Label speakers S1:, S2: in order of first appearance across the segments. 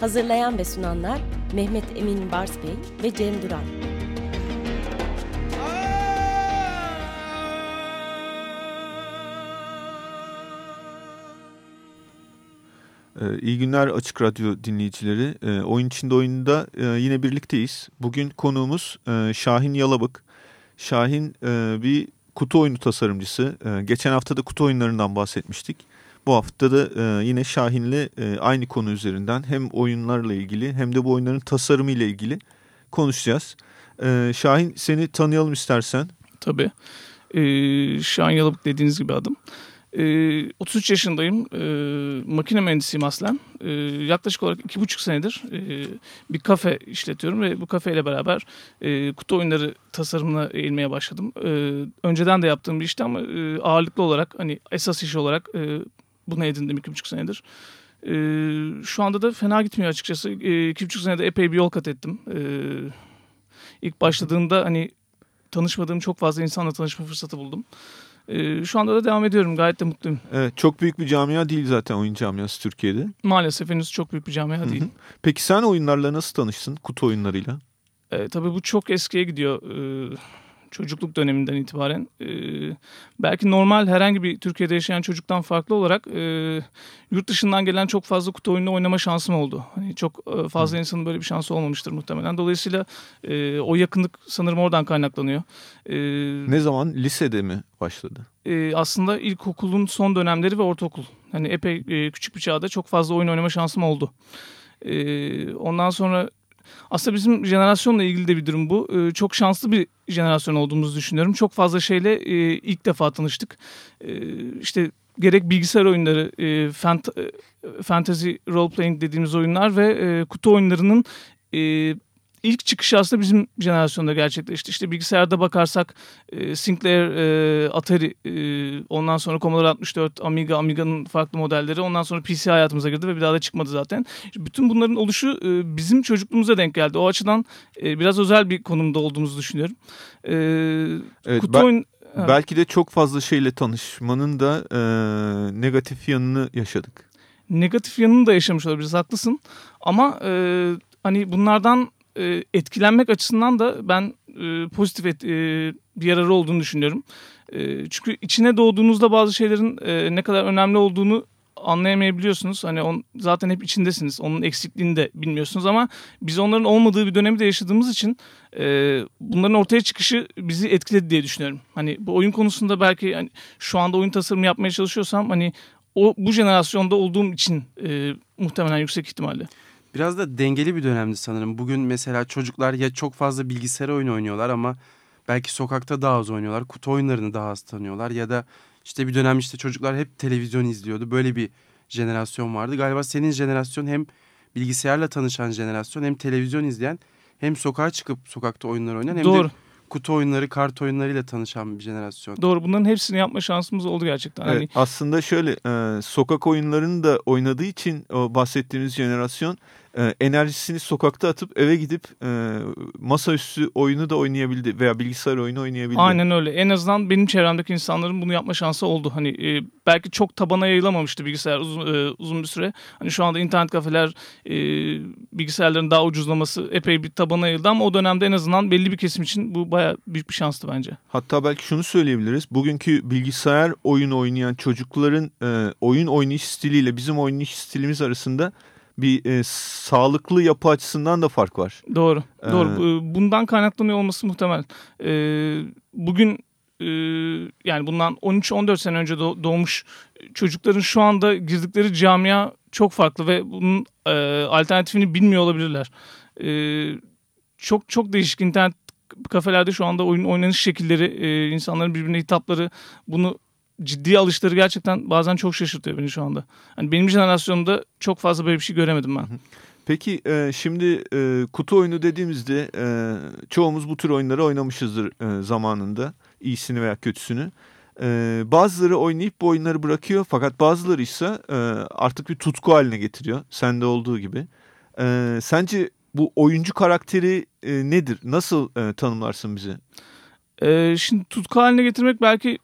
S1: Hazırlayan ve sunanlar Mehmet Emin Bars Bey ve Cem Duran.
S2: Ee, İyi günler Açık Radyo dinleyicileri. Ee, oyun içinde oyunda e, yine birlikteyiz. Bugün konuğumuz e, Şahin Yalabık. Şahin e, bir kutu oyunu tasarımcısı. Geçen hafta da kutu oyunlarından bahsetmiştik. Bu hafta da e, yine Şahin'le e, aynı konu üzerinden hem oyunlarla ilgili hem de bu oyunların tasarımı ile ilgili konuşacağız. E, Şahin seni tanıyalım istersen.
S3: Tabii. Ee, Şahin Yalıbık dediğiniz gibi adım. Ee, 33 yaşındayım. Ee, makine mühendisiyim aslen. Ee, yaklaşık olarak iki buçuk senedir e, bir kafe işletiyorum ve bu kafeyle beraber e, kutu oyunları tasarımına eğilmeye başladım. Ee, önceden de yaptığım bir işti ama e, ağırlıklı olarak hani esas iş olarak e, bunu edindim iki buçuk senedir. Ee, şu anda da fena gitmiyor açıkçası. Ee, iki buçuk senede epey bir yol kat ettim. Ee, ilk başladığımda hani tanışmadığım çok fazla insanla tanışma fırsatı buldum. Ee, şu anda da devam ediyorum. Gayet de mutluyum.
S2: Evet, çok büyük bir camia değil zaten oyun camiası Türkiye'de.
S3: Maalesef henüz çok büyük bir camia değil.
S2: Peki sen oyunlarla nasıl tanıştın? Kutu oyunlarıyla.
S3: Ee, tabii bu çok eskiye gidiyor. Ee, çocukluk döneminden itibaren. Ee, belki normal herhangi bir Türkiye'de yaşayan çocuktan farklı olarak e, yurt dışından gelen çok fazla kutu oyunu oynama şansım oldu. Hani çok e, fazla Hı. insanın böyle bir şansı olmamıştır muhtemelen. Dolayısıyla e, o yakınlık sanırım oradan kaynaklanıyor.
S2: E, ne zaman? Lisede mi başladı?
S3: E, aslında ilkokulun son dönemleri ve ortaokul. Hani epey e, küçük bir çağda çok fazla oyun oynama şansım oldu. E, ondan sonra aslında bizim jenerasyonla ilgili de bir durum bu. Ee, çok şanslı bir jenerasyon olduğumuzu düşünüyorum. Çok fazla şeyle e, ilk defa tanıştık. E, işte gerek bilgisayar oyunları, e, fant e, fantasy role playing dediğimiz oyunlar ve e, kutu oyunlarının e, ilk çıkışı aslında bizim jenerasyonda gerçekleşti. İşte bilgisayarda bakarsak e, Sinclair, e, Atari, e, ondan sonra Commodore 64, Amiga, Amiga'nın farklı modelleri. Ondan sonra PC hayatımıza girdi ve bir daha da çıkmadı zaten. İşte bütün bunların oluşu e, bizim çocukluğumuza denk geldi. O açıdan e, biraz özel bir konumda olduğumuzu düşünüyorum. E,
S2: evet, kutu ben... oyun... Belki de çok fazla şeyle tanışmanın da e, negatif yanını yaşadık.
S3: Negatif yanını da yaşamış olabiliriz haklısın. Ama e, hani bunlardan e, etkilenmek açısından da ben e, pozitif e, bir yararı olduğunu düşünüyorum. Çünkü içine doğduğunuzda bazı şeylerin ne kadar önemli olduğunu anlayamayabiliyorsunuz. Hani on, zaten hep içindesiniz. Onun eksikliğini de bilmiyorsunuz ama biz onların olmadığı bir dönemi de yaşadığımız için e, bunların ortaya çıkışı bizi etkiledi diye düşünüyorum. Hani bu oyun konusunda belki hani, şu anda oyun tasarımı yapmaya çalışıyorsam hani o bu jenerasyonda olduğum için e, muhtemelen yüksek ihtimalle.
S4: Biraz da dengeli bir dönemdi sanırım. Bugün mesela çocuklar ya çok fazla bilgisayar oyunu oynuyorlar ama belki sokakta daha az oynuyorlar. Kutu oyunlarını daha az tanıyorlar ya da işte bir dönem işte çocuklar hep televizyon izliyordu. Böyle bir jenerasyon vardı. Galiba senin jenerasyon hem bilgisayarla tanışan jenerasyon hem televizyon izleyen hem sokağa çıkıp sokakta oyunlar oynayan hem Doğru. de kutu oyunları, kart oyunlarıyla tanışan bir jenerasyon.
S3: Doğru bunların hepsini yapma şansımız oldu gerçekten.
S2: Evet, hani... Aslında şöyle e, sokak oyunlarını da oynadığı için o bahsettiğimiz jenerasyon e, enerjisini sokakta atıp eve gidip e, masaüstü oyunu da oynayabildi veya bilgisayar oyunu oynayabildi.
S3: Aynen öyle. En azından benim çevremdeki insanların bunu yapma şansı oldu. Hani e, belki çok tabana yayılamamıştı bilgisayar uzun, e, uzun bir süre. Hani şu anda internet kafeler e, bilgisayarların daha ucuzlaması epey bir tabana yayıldı ama o dönemde en azından belli bir kesim için bu baya büyük bir şanstı bence.
S2: Hatta belki şunu söyleyebiliriz. Bugünkü bilgisayar oyunu oynayan çocukların e, oyun oynayış stiliyle bizim oynayış stilimiz arasında bir e, sağlıklı yapı açısından da fark var.
S3: Doğru. Ee, doğru. Bundan kaynaklanıyor olması muhtemel. Ee, bugün e, yani bundan 13-14 sene önce doğmuş çocukların şu anda girdikleri camia çok farklı ve bunun e, alternatifini bilmiyor olabilirler. E, çok çok değişik internet kafelerde şu anda oyun oynanış şekilleri, e, insanların birbirine hitapları bunu ciddi alışları gerçekten bazen çok şaşırtıyor beni şu anda. Hani benim jenerasyonumda çok fazla böyle bir şey göremedim ben.
S2: Peki e, şimdi e, kutu oyunu dediğimizde e, çoğumuz bu tür oyunları oynamışızdır e, zamanında. iyisini veya kötüsünü. E, bazıları oynayıp bu oyunları bırakıyor fakat bazıları ise e, artık bir tutku haline getiriyor. Sende olduğu gibi. E, sence bu oyuncu karakteri e, nedir? Nasıl e, tanımlarsın bizi?
S3: E, şimdi tutku haline getirmek belki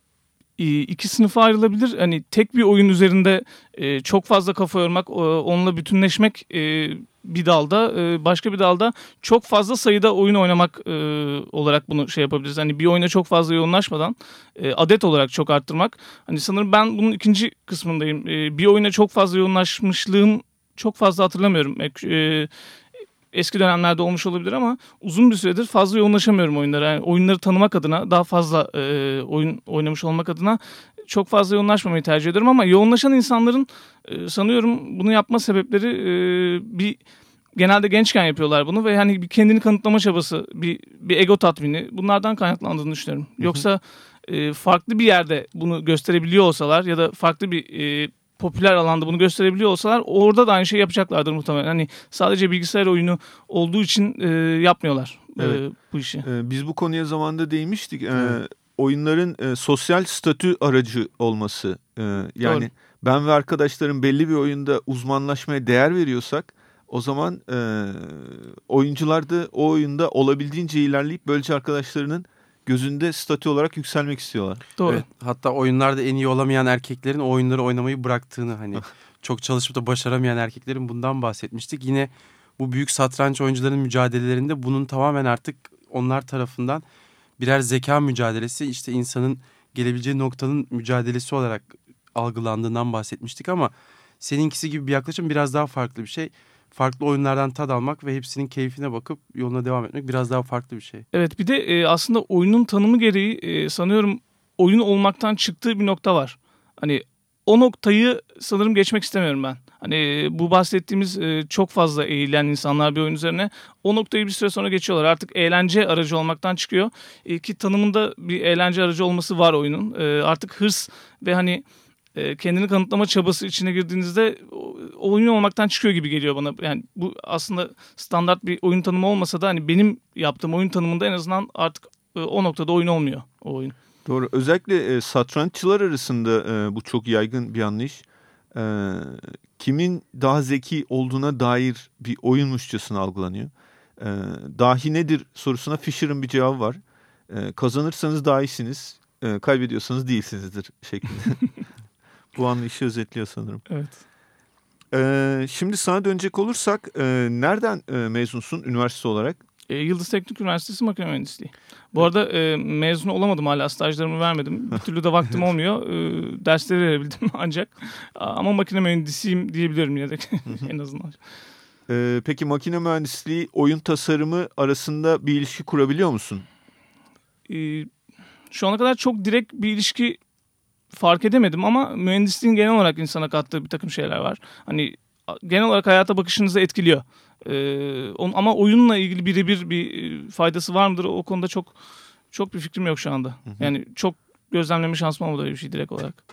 S3: iki sınıfa ayrılabilir. Hani tek bir oyun üzerinde e, çok fazla kafa yormak, onunla bütünleşmek e, bir dalda, e, başka bir dalda çok fazla sayıda oyun oynamak e, olarak bunu şey yapabiliriz. Hani bir oyuna çok fazla yoğunlaşmadan e, adet olarak çok arttırmak. Hani sanırım ben bunun ikinci kısmındayım. E, bir oyuna çok fazla yoğunlaşmışlığım çok fazla hatırlamıyorum. E, eski dönemlerde olmuş olabilir ama uzun bir süredir fazla yoğunlaşamıyorum oyunlara. Yani oyunları tanımak adına daha fazla e, oyun oynamış olmak adına çok fazla yoğunlaşmamayı tercih ediyorum ama yoğunlaşan insanların e, sanıyorum bunu yapma sebepleri e, bir genelde gençken yapıyorlar bunu ve hani bir kendini kanıtlama çabası, bir bir ego tatmini bunlardan kaynaklandığını düşünüyorum. Yoksa e, farklı bir yerde bunu gösterebiliyor olsalar ya da farklı bir e, popüler alanda bunu gösterebiliyor olsalar orada da aynı şey yapacaklardır muhtemelen. Hani sadece bilgisayar oyunu olduğu için e, yapmıyorlar e, evet. e, bu işi.
S2: E, biz bu konuya zamanında değmiştik. E, oyunların e, sosyal statü aracı olması. E, yani Doğru. ben ve arkadaşlarım belli bir oyunda uzmanlaşmaya değer veriyorsak o zaman e, oyuncular da o oyunda olabildiğince ilerleyip böylece arkadaşlarının gözünde statü olarak yükselmek istiyorlar.
S4: Doğru. Evet, hatta oyunlarda en iyi olamayan erkeklerin o oyunları oynamayı bıraktığını hani çok çalışıp da başaramayan erkeklerin bundan bahsetmiştik. Yine bu büyük satranç oyuncuların mücadelelerinde bunun tamamen artık onlar tarafından birer zeka mücadelesi işte insanın gelebileceği noktanın mücadelesi olarak algılandığından bahsetmiştik ama seninkisi gibi bir yaklaşım biraz daha farklı bir şey farklı oyunlardan tad almak ve hepsinin keyfine bakıp yoluna devam etmek biraz daha farklı bir şey.
S3: Evet bir de e, aslında oyunun tanımı gereği e, sanıyorum oyun olmaktan çıktığı bir nokta var. Hani o noktayı sanırım geçmek istemiyorum ben. Hani bu bahsettiğimiz e, çok fazla eğilen insanlar bir oyun üzerine o noktayı bir süre sonra geçiyorlar. Artık eğlence aracı olmaktan çıkıyor. E, ki tanımında bir eğlence aracı olması var oyunun. E, artık hırs ve hani e, kendini kanıtlama çabası içine girdiğinizde oyun olmaktan çıkıyor gibi geliyor bana. Yani bu aslında standart bir oyun tanımı olmasa da hani benim yaptığım oyun tanımında en azından artık e, o noktada oyun olmuyor o oyun.
S2: Doğru. Özellikle e, satranççılar arasında e, bu çok yaygın bir anlayış. E, kimin daha zeki olduğuna dair bir oyunmuşçasına algılanıyor. E, dahi nedir sorusuna Fisher'ın bir cevabı var. E, kazanırsanız dahisiniz, e, kaybediyorsanız değilsinizdir şeklinde. Bu anlayışı özetliyor sanırım.
S3: Evet.
S2: Ee, şimdi sana dönecek olursak e, nereden e, mezunsun üniversite olarak?
S3: E, Yıldız Teknik Üniversitesi Makine Mühendisliği. Bu arada e, mezun olamadım hala stajlarımı vermedim. Bir türlü de vaktim olmuyor. E, dersleri verebildim ancak. Ama makine mühendisiyim diyebilirim ya da en azından.
S2: E, peki makine mühendisliği oyun tasarımı arasında bir ilişki kurabiliyor musun?
S3: E, şu ana kadar çok direkt bir ilişki fark edemedim ama mühendisliğin genel olarak insana kattığı bir takım şeyler var. Hani genel olarak hayata bakışınızı etkiliyor. Ee, on, ama oyunla ilgili birebir bir e, faydası var mıdır? O konuda çok çok bir fikrim yok şu anda. Hı hı. Yani çok gözlemleme şansım olmadı öyle bir şey direkt olarak.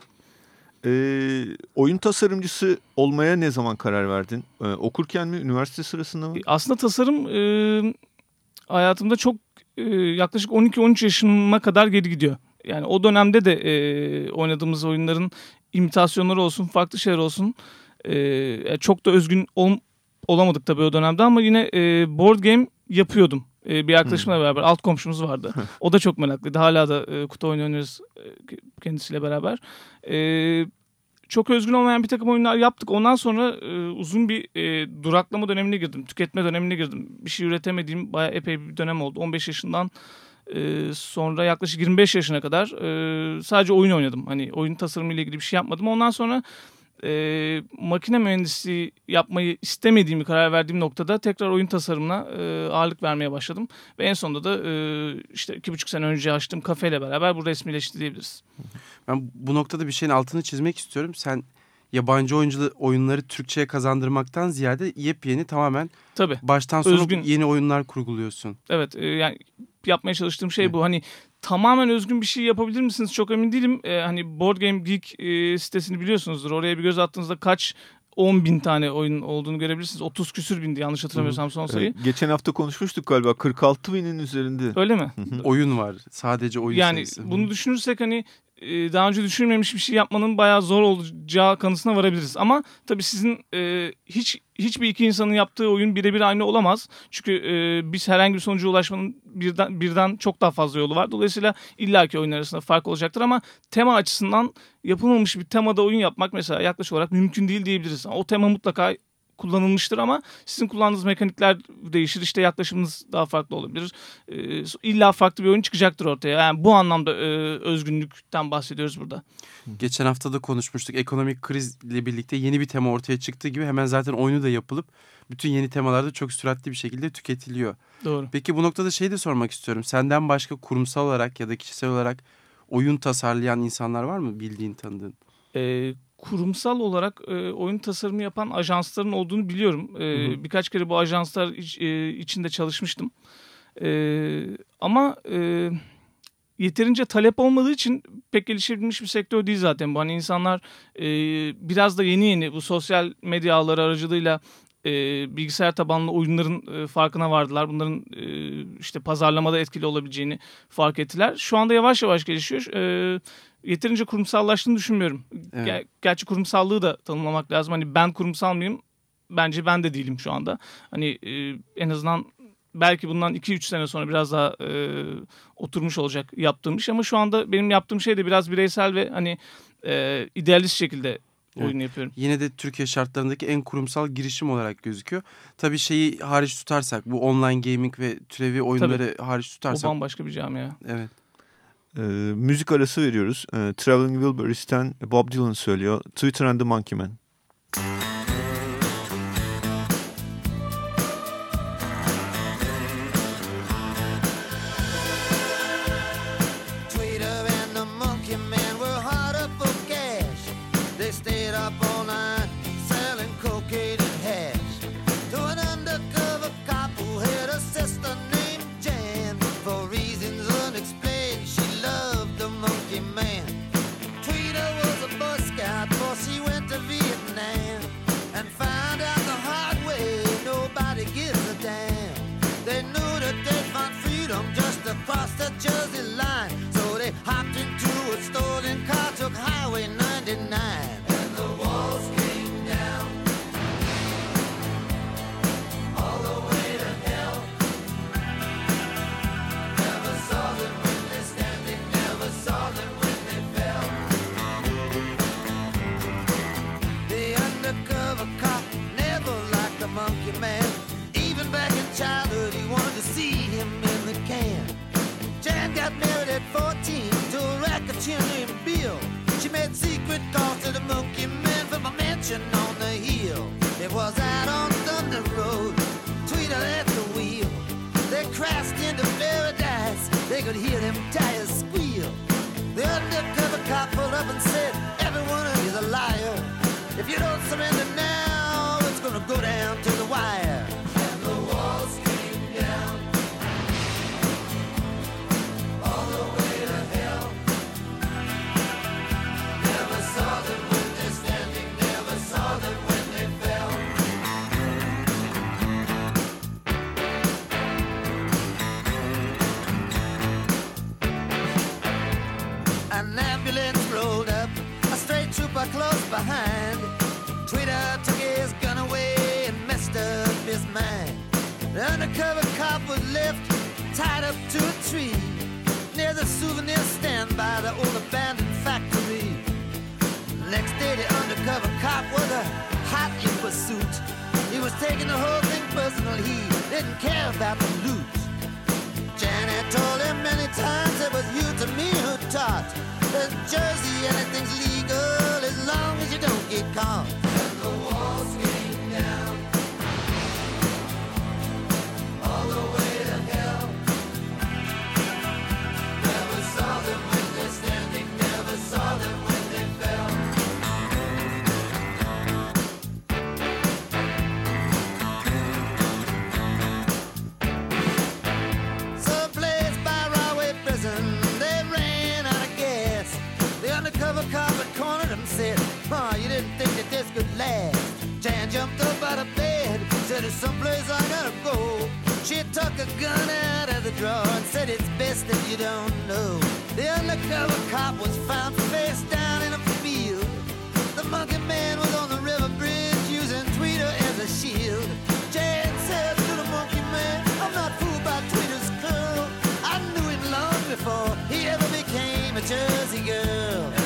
S2: Ee, oyun tasarımcısı olmaya ne zaman karar verdin? Ee, okurken mi, üniversite sırasında mı?
S3: Aslında tasarım e, hayatımda çok e, yaklaşık 12-13 yaşıma kadar geri gidiyor. Yani o dönemde de e, oynadığımız oyunların imitasyonları olsun, farklı şeyler olsun. E, çok da özgün ol, olamadık tabii o dönemde ama yine e, board game yapıyordum. E, bir arkadaşımla hmm. beraber alt komşumuz vardı. o da çok meraklıydı. Hala da e, kutu oynuyoruz e, kendisiyle beraber. E, çok özgün olmayan bir takım oyunlar yaptık. Ondan sonra e, uzun bir e, duraklama dönemine girdim. Tüketme dönemine girdim. Bir şey üretemediğim bayağı epey bir dönem oldu. 15 yaşından ee, sonra yaklaşık 25 yaşına kadar e, sadece oyun oynadım. Hani oyun tasarımı ile ilgili bir şey yapmadım. Ondan sonra e, makine mühendisliği yapmayı istemediğimi karar verdiğim noktada tekrar oyun tasarımına e, ağırlık vermeye başladım. Ve en sonunda da e, işte iki buçuk sene önce açtığım kafeyle beraber bu resmileşti diyebiliriz.
S4: Ben bu noktada bir şeyin altını çizmek istiyorum. Sen yabancı oyuncu oyunları Türkçe'ye kazandırmaktan ziyade yepyeni tamamen Tabii. baştan sona Özgün. yeni oyunlar kurguluyorsun.
S3: Evet e, yani yapmaya çalıştığım şey bu. Hani tamamen özgün bir şey yapabilir misiniz çok emin değilim. E, hani Board Game Geek e, sitesini biliyorsunuzdur. Oraya bir göz attığınızda kaç 10 bin tane oyun olduğunu görebilirsiniz. 30 küsür bindi yanlış hatırlamıyorsam son sayı.
S2: Ee, geçen hafta konuşmuştuk galiba 46 binin üzerinde.
S3: Öyle mi?
S4: oyun var. Sadece oyun
S3: yani
S4: sayısı.
S3: bunu düşünürsek hani e, daha önce düşünmemiş bir şey yapmanın bayağı zor olacağı kanısına varabiliriz. Ama tabii sizin e, hiç hiçbir iki insanın yaptığı oyun birebir aynı olamaz. Çünkü e, biz herhangi bir sonuca ulaşmanın birden, birden çok daha fazla yolu var. Dolayısıyla illaki oyun arasında fark olacaktır ama tema açısından yapılmamış bir temada oyun yapmak mesela yaklaşık olarak mümkün değil diyebiliriz. O tema mutlaka kullanılmıştır ama sizin kullandığınız mekanikler değişir. İşte yaklaşımınız daha farklı olabilir. E, illa farklı bir oyun çıkacaktır ortaya. Yani bu anlamda e, özgünlükten bahsediyoruz burada.
S4: Geçen hafta da konuşmuştuk. Ekonomik krizle birlikte yeni bir tema ortaya çıktığı gibi hemen zaten oyunu da yapılıp bütün yeni temalar da çok süratli bir şekilde tüketiliyor.
S3: Doğru.
S4: Peki bu noktada şey de sormak istiyorum. Senden başka kurumsal olarak ya da kişisel olarak oyun tasarlayan insanlar var mı bildiğin tanıdığın?
S3: E, kurumsal olarak e, oyun tasarımı yapan ajansların olduğunu biliyorum. E, hı hı. Birkaç kere bu ajanslar iç, e, içinde çalışmıştım. E, ama e, yeterince talep olmadığı için pek geliştirilmiş bir sektör değil zaten bu. Hani insanlar e, biraz da yeni yeni bu sosyal medya ağları aracılığıyla e, bilgisayar tabanlı oyunların e, farkına vardılar. Bunların e, işte pazarlamada etkili olabileceğini fark ettiler. Şu anda yavaş yavaş gelişiyor. E, yeterince kurumsallaştığını düşünmüyorum. Evet. Ger- gerçi kurumsallığı da tanımlamak lazım. Hani ben kurumsal mıyım? Bence ben de değilim şu anda. Hani e, en azından belki bundan 2-3 sene sonra biraz daha e, oturmuş olacak yaptığım iş. Ama şu anda benim yaptığım şey de biraz bireysel ve hani e, idealist şekilde oyun evet. yapıyorum.
S4: Yine de Türkiye şartlarındaki en kurumsal girişim olarak gözüküyor. Tabii şeyi hariç tutarsak bu online gaming ve türevi oyunları Tabii. hariç tutarsak.
S3: O bambaşka bir camia.
S4: Evet.
S2: E, müzik arası veriyoruz. E, Traveling Wilburys'ten Bob Dylan söylüyor. Twitter and the Monkey Man.
S5: and now it's gonna go down to up to a tree near the souvenir stand by the old abandoned factory. Next day, the undercover cop was a hot in pursuit. He was taking the whole thing personal. He didn't care about the loot. Janet told him many times it was you to me who taught that Jersey anything's legal as long as you don't get caught. And the walls someplace I gotta go. She took a gun out of the drawer and said it's best that you don't know. Then the undercover cop was found face down in a field. The monkey man was on the river bridge using Tweeter as a shield. Jan said to the monkey man, I'm not fooled by Tweeter's curl. I knew him long before he ever became a Jersey girl.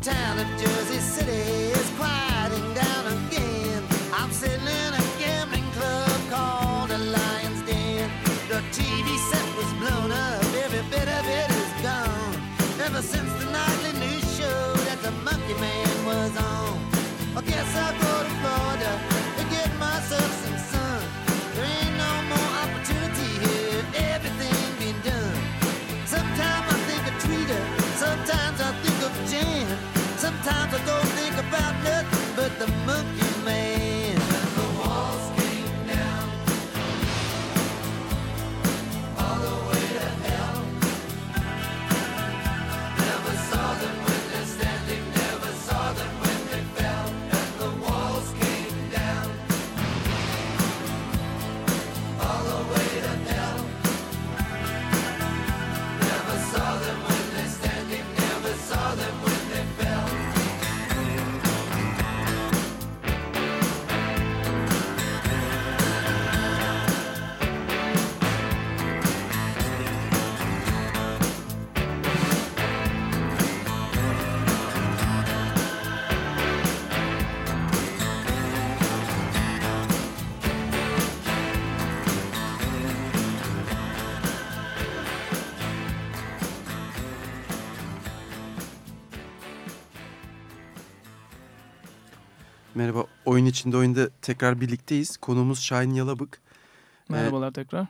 S5: Town of Jersey
S4: City Oyun içinde oyunda tekrar birlikteyiz. Konuğumuz Şahin Yalabık.
S3: Merhabalar tekrar.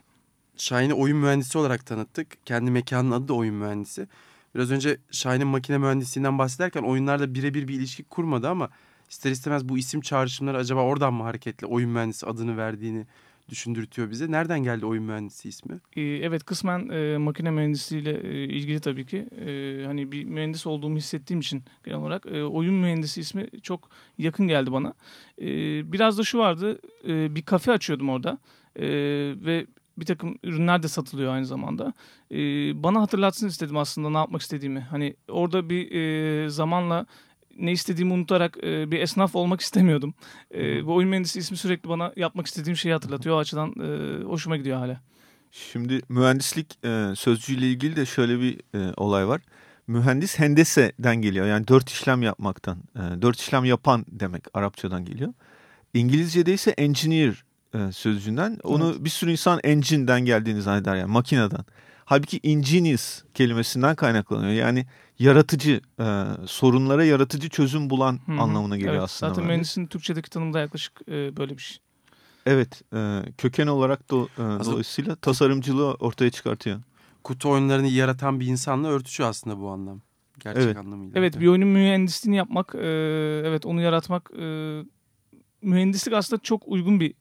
S4: Şahin'i oyun mühendisi olarak tanıttık. Kendi mekanının adı da oyun mühendisi. Biraz önce Şahin'in makine mühendisliğinden bahsederken oyunlarla birebir bir ilişki kurmadı ama ister istemez bu isim çağrışımları acaba oradan mı hareketle oyun mühendisi adını verdiğini düşündürtüyor bize. Nereden geldi oyun mühendisi ismi?
S3: Ee, evet kısmen e, makine mühendisliğiyle e, ilgili tabii ki. E, hani bir mühendis olduğumu hissettiğim için genel olarak e, oyun mühendisi ismi çok yakın geldi bana. E, biraz da şu vardı. e, bir kafe açıyordum orada. E, ve bir takım ürünler de satılıyor aynı zamanda. E, bana hatırlatsın istedim aslında ne yapmak istediğimi. Hani orada bir e, zamanla ne istediğimi unutarak e, bir esnaf olmak istemiyordum. E, bu oyun mühendisi ismi sürekli bana yapmak istediğim şeyi hatırlatıyor. O açıdan e, hoşuma gidiyor hala.
S2: Şimdi mühendislik e, sözcüğüyle ilgili de şöyle bir e, olay var. Mühendis hendese'den geliyor. Yani dört işlem yapmaktan. E, dört işlem yapan demek Arapçadan geliyor. İngilizce'de ise engineer e, sözcüğünden. Onu bir sürü insan engine'den geldiğini zanneder yani makineden. Halbuki ingenious kelimesinden kaynaklanıyor. Yani yaratıcı, e, sorunlara yaratıcı çözüm bulan
S3: Hı hı.
S2: anlamına geliyor
S3: Evet,
S2: aslında.
S3: Zaten
S2: mühendis.
S3: mühendisin Türkçedeki tanımı da yaklaşık e, böyle bir şey.
S2: Evet, e, köken olarak da e, dolayısıyla tasarımcılığı ortaya çıkartıyor.
S4: Kutu oyunlarını yaratan bir insanla örtüşüyor aslında bu anlam. Gerçek
S2: Evet.
S4: anlamıyla.
S3: Evet bir oyunun mühendisliğini yapmak, e, evet onu yaratmak, e, mühendislik aslında çok uygun bir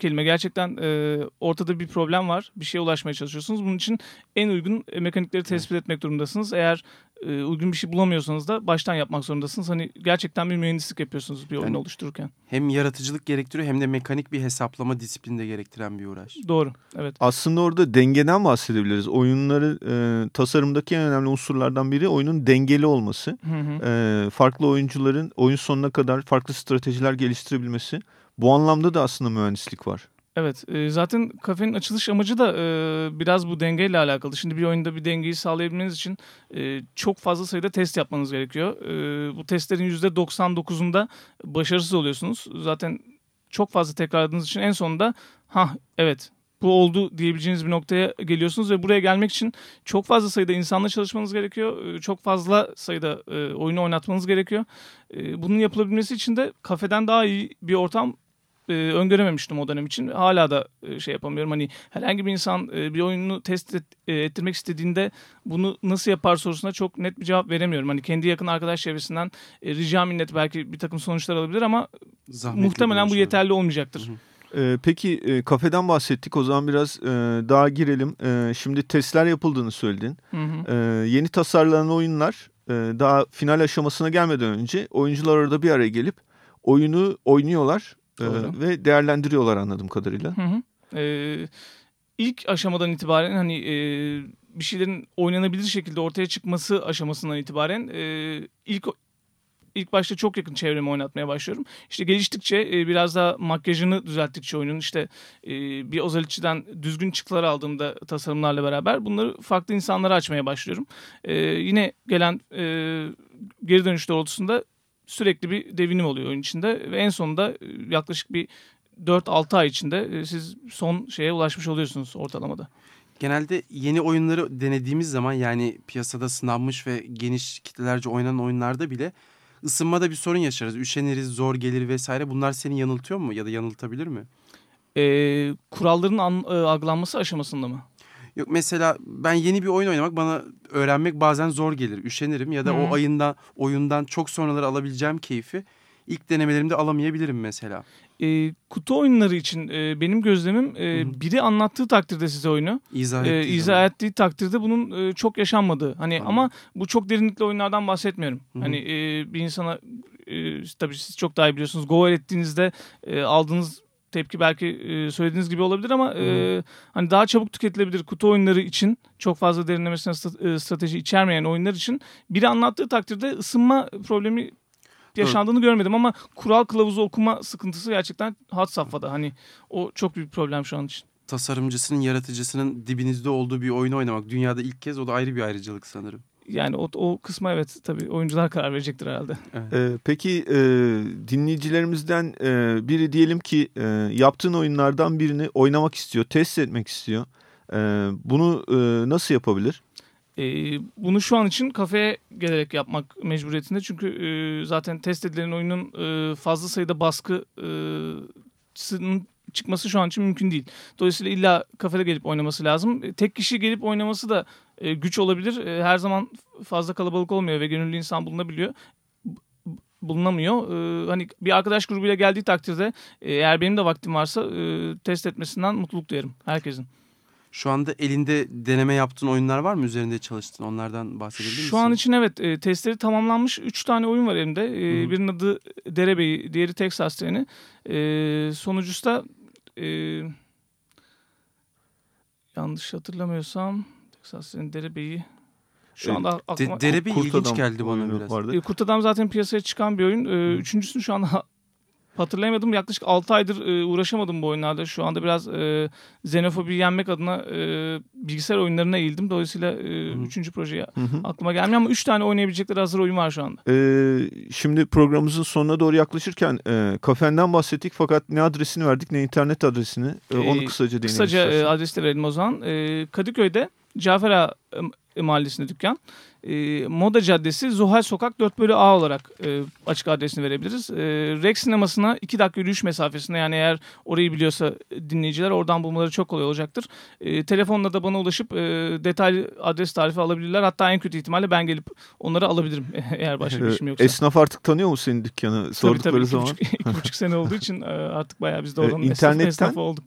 S3: kelime. Gerçekten e, ortada bir problem var, bir şeye ulaşmaya çalışıyorsunuz. Bunun için en uygun e, mekanikleri tespit etmek durumundasınız. Eğer e, uygun bir şey bulamıyorsanız da baştan yapmak zorundasınız. Hani gerçekten bir mühendislik yapıyorsunuz bir oyunu
S4: Yani-
S3: oluştururken.
S4: Hem yaratıcılık gerektiriyor hem de mekanik bir hesaplama disiplini de gerektiren bir uğraş.
S3: Doğru, evet.
S2: Aslında orada dengeden bahsedebiliriz. Oyunları e, tasarımdaki en önemli unsurlardan biri oyunun dengeli olması.
S3: Hı hı.
S2: E, farklı oyuncuların oyun sonuna kadar farklı stratejiler geliştirebilmesi. Bu anlamda da aslında mühendislik var.
S3: Evet e, zaten kafenin açılış amacı da e, biraz bu dengeyle alakalı. Şimdi bir oyunda bir dengeyi sağlayabilmeniz için e, çok fazla sayıda test yapmanız gerekiyor. Bu testlerin %99'unda başarısız oluyorsunuz. Zaten çok fazla tekrarladığınız için en sonunda ha evet bu oldu diyebileceğiniz bir noktaya geliyorsunuz ve buraya gelmek için çok fazla sayıda insanla çalışmanız gerekiyor. Çok fazla sayıda oyunu oynatmanız gerekiyor. Bunun yapılabilmesi için de kafeden daha iyi bir ortam e, öngörememiştim o dönem için. Hala da e, şey yapamıyorum. Hani herhangi bir insan e, bir oyunu test et, e, ettirmek istediğinde bunu nasıl yapar sorusuna çok net bir cevap veremiyorum. Hani kendi yakın arkadaş çevresinden e, rica minnet belki bir takım sonuçlar alabilir ama
S4: Zahmetli
S3: muhtemelen bu yeterli olmayacaktır.
S4: Hı hı.
S2: Ee, peki e, kafeden bahsettik. O zaman biraz e, daha girelim. E, şimdi testler yapıldığını söyledin.
S3: Hı hı.
S2: E, yeni tasarlanan oyunlar e, daha final aşamasına gelmeden önce oyuncular orada bir araya gelip oyunu oynuyorlar e,
S3: Doğru.
S2: ve değerlendiriyorlar anladığım kadarıyla.
S3: Hı hı. Ee, ilk aşamadan itibaren hani e, bir şeylerin oynanabilir şekilde ortaya çıkması aşamasından itibaren e, ilk ilk başta çok yakın çevremi oynatmaya başlıyorum. İşte geliştikçe e, biraz daha makyajını düzelttikçe oyunun işte e, bir özellikçiden düzgün çıktılar aldığımda tasarımlarla beraber bunları farklı insanlara açmaya başlıyorum. E, yine gelen e, geri dönüş doğrultusunda sürekli bir devinim oluyor oyun içinde ve en sonunda e, yaklaşık bir 4-6 ay içinde e, siz son şeye ulaşmış oluyorsunuz ortalamada.
S4: Genelde yeni oyunları denediğimiz zaman yani piyasada sınanmış ve geniş kitlelerce oynanan oyunlarda bile ısınmada bir sorun yaşarız. Üşeniriz, zor gelir vesaire. Bunlar seni yanıltıyor mu ya da yanıltabilir mi?
S3: E, kuralların an, e, algılanması aşamasında mı?
S4: Yok mesela ben yeni bir oyun oynamak bana öğrenmek bazen zor gelir. Üşenirim ya da
S3: Hı.
S4: o ayında oyundan çok sonraları alabileceğim keyfi ilk denemelerimde alamayabilirim mesela.
S3: E, kutu oyunları için e, benim gözlemim e,
S4: Hı hı.
S3: biri anlattığı takdirde size oyunu,
S4: İzah,
S3: e,
S4: ettiği
S3: izah
S4: zaman.
S3: ettiği takdirde bunun e, çok yaşanmadığı. Hani
S4: Anladım.
S3: ama bu çok derinlikli oyunlardan bahsetmiyorum.
S4: Hı hı.
S3: Hani e, bir insana e, tabii siz çok daha iyi biliyorsunuz. Go ettiğinizde e, aldığınız tepki belki e, söylediğiniz gibi olabilir ama e, hani daha çabuk tüketilebilir kutu oyunları için çok fazla derinlemesine e, strateji içermeyen oyunlar için biri anlattığı takdirde ısınma problemi yaşandığını görmedim ama kural kılavuzu okuma sıkıntısı gerçekten had safhada. Hani o çok büyük problem şu an için.
S4: Tasarımcısının, yaratıcısının dibinizde olduğu bir oyunu oynamak dünyada ilk kez o da ayrı bir ayrıcalık sanırım.
S3: Yani o, o kısma evet tabii oyuncular karar verecektir herhalde.
S2: E, peki e, dinleyicilerimizden e, biri diyelim ki e, yaptığın oyunlardan birini oynamak istiyor, test etmek istiyor. E, bunu e, nasıl yapabilir?
S3: Ee, bunu şu an için kafeye gelerek yapmak mecburiyetinde. Çünkü e, zaten test edilen oyunun e, fazla sayıda baskısının çıkması şu an için mümkün değil. Dolayısıyla illa kafede gelip oynaması lazım. E, tek kişi gelip oynaması da e, güç olabilir. E, her zaman fazla kalabalık olmuyor ve gönüllü insan bulunabiliyor. Bulunamıyor. E, hani bir arkadaş grubuyla geldiği takdirde eğer benim de vaktim varsa e, test etmesinden mutluluk duyarım herkesin.
S4: Şu anda elinde deneme yaptığın oyunlar var mı? Üzerinde çalıştın. Onlardan bahsedebilir misin?
S3: Şu an için evet e, testleri tamamlanmış 3 tane oyun var elimde. E,
S4: hı.
S3: birinin adı Derebeyi, diğeri Texas Treni. E, sonuncusu da e, yanlış hatırlamıyorsam Texas Treni, Derebeyi. Şu
S2: E,
S3: anda
S4: De,
S3: aklıma...
S4: Derebe
S2: Kurt
S4: ilginç
S2: Adam
S4: geldi bana biraz.
S2: Vardı.
S3: E, Kurt Adam zaten piyasaya çıkan bir oyun. E, üçüncüsünü şu anda hatırlayamadım. Yaklaşık 6 aydır e, uğraşamadım bu oyunlarda. Şu anda biraz e, xenofobi yenmek adına e, bilgisayar oyunlarına eğildim. Dolayısıyla e,
S4: Hı
S3: üçüncü projeye
S2: Hı hı.
S3: aklıma gelmiyor ama 3 tane oynayabilecekleri hazır oyun var şu anda.
S2: Ee, şimdi programımızın sonuna doğru yaklaşırken e, kafenden bahsettik fakat ne adresini verdik ne internet adresini E, onu
S3: Ee,
S2: kısaca değinelim
S3: Kısaca e, adresi de verelim o zaman. E, Kadıköy'de Cafer Ağa e, mahallesinde dükkan. E, Moda Caddesi Zuhal Sokak 4 bölü A olarak e, açık adresini verebiliriz. E, Rex sinemasına 2 dakika yürüyüş mesafesinde yani eğer orayı biliyorsa dinleyiciler oradan bulmaları çok kolay olacaktır. E, telefonla da bana ulaşıp e, detaylı adres tarifi alabilirler. Hatta en kötü ihtimalle ben gelip onları alabilirim eğer başka bir
S2: Ee,
S3: işim yoksa.
S2: Esnaf artık tanıyor mu senin dükkanı
S3: tabii
S2: sordukları
S3: tabii iki
S2: zaman?
S3: buçuk, iki buçuk sene olduğu için e, artık bayağı biz de
S2: Ee,
S3: oranın
S2: internetten?
S3: esnafı olduk.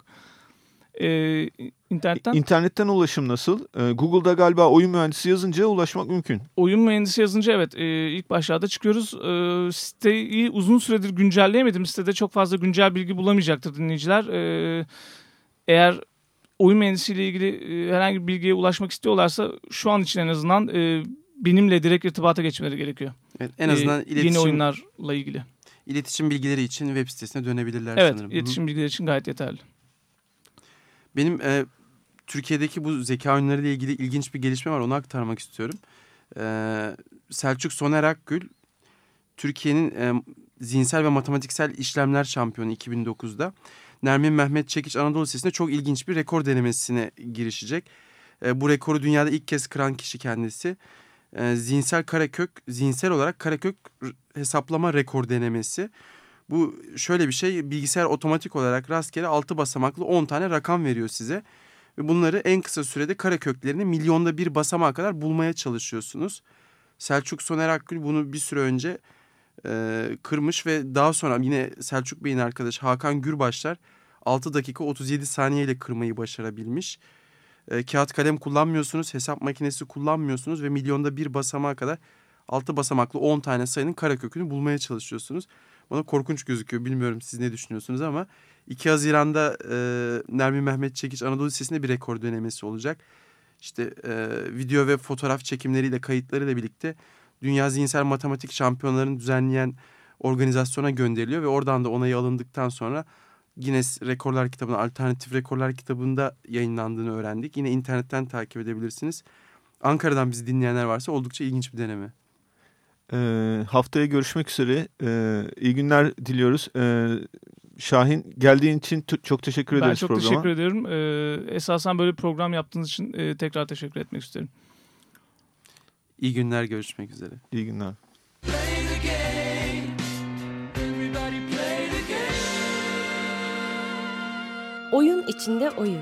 S3: E, internetten
S2: İnternetten ulaşım nasıl? Ee, Google'da galiba oyun mühendisi yazınca ulaşmak mümkün.
S3: oyun mühendisi yazınca evet e, ilk başlarda çıkıyoruz. E, siteyi uzun süredir güncelleyemedim. Sitede çok fazla güncel bilgi bulamayacaktır dinleyiciler. E, eğer oyun mühendisiyle ilgili e, herhangi bir bilgiye ulaşmak istiyorlarsa şu an için en azından e, benimle direkt irtibata geçmeleri gerekiyor.
S4: Evet, en azından
S3: E,
S4: iletişim,
S3: Yeni oyunlarla ilgili.
S4: iletişim bilgileri için web sitesine dönebilirler
S3: Evet
S4: sanırım. Hı.
S3: iletişim bilgileri için gayet yeterli.
S4: Benim e, Türkiye'deki bu zeka ile ilgili ilginç bir gelişme var. Onu aktarmak istiyorum. E, Selçuk Soner Akgül Türkiye'nin e, zihinsel ve matematiksel işlemler şampiyonu 2009'da. Nermin Mehmet Çekiç Anadolu Lisesi'nde çok ilginç bir rekor denemesine girişecek. E, bu rekoru dünyada ilk kez kıran kişi kendisi. E, zihinsel karekök, zihinsel olarak karekök hesaplama rekor denemesi. Bu şöyle bir şey bilgisayar otomatik olarak rastgele 6 basamaklı 10 tane rakam veriyor size. Ve bunları en kısa sürede kare köklerini milyonda bir basamağa kadar bulmaya çalışıyorsunuz. Selçuk Soner Akgül bunu bir süre önce e, kırmış ve daha sonra yine Selçuk Bey'in arkadaşı Hakan Gürbaşlar 6 dakika 37 saniyeyle kırmayı başarabilmiş. E, kağıt kalem kullanmıyorsunuz, hesap makinesi kullanmıyorsunuz ve milyonda bir basamağa kadar 6 basamaklı 10 tane sayının karekökünü bulmaya çalışıyorsunuz. Bana korkunç gözüküyor. Bilmiyorum siz ne düşünüyorsunuz ama 2 Haziran'da e, Nermin Mehmet Çekiç Anadolu Lisesi'nde bir rekor denemesi olacak. İşte e, video ve fotoğraf çekimleriyle kayıtlarıyla birlikte Dünya Zihinsel Matematik Şampiyonlarını düzenleyen organizasyona gönderiliyor ve oradan da onayı alındıktan sonra Guinness Rekorlar kitabında, Alternatif Rekorlar kitabında yayınlandığını öğrendik. Yine internetten takip edebilirsiniz. Ankara'dan bizi dinleyenler varsa oldukça ilginç bir deneme.
S2: Ee, haftaya görüşmek üzere. Ee, iyi günler diliyoruz. Ee, Şahin geldiğin için çok teşekkür ederiz
S3: Ben çok
S2: programa.
S3: teşekkür ederim. Esasen böyle bir program yaptığınız için e, tekrar teşekkür etmek isterim.
S4: İyi günler, görüşmek üzere.
S2: İyi günler.
S1: Oyun içinde oyun.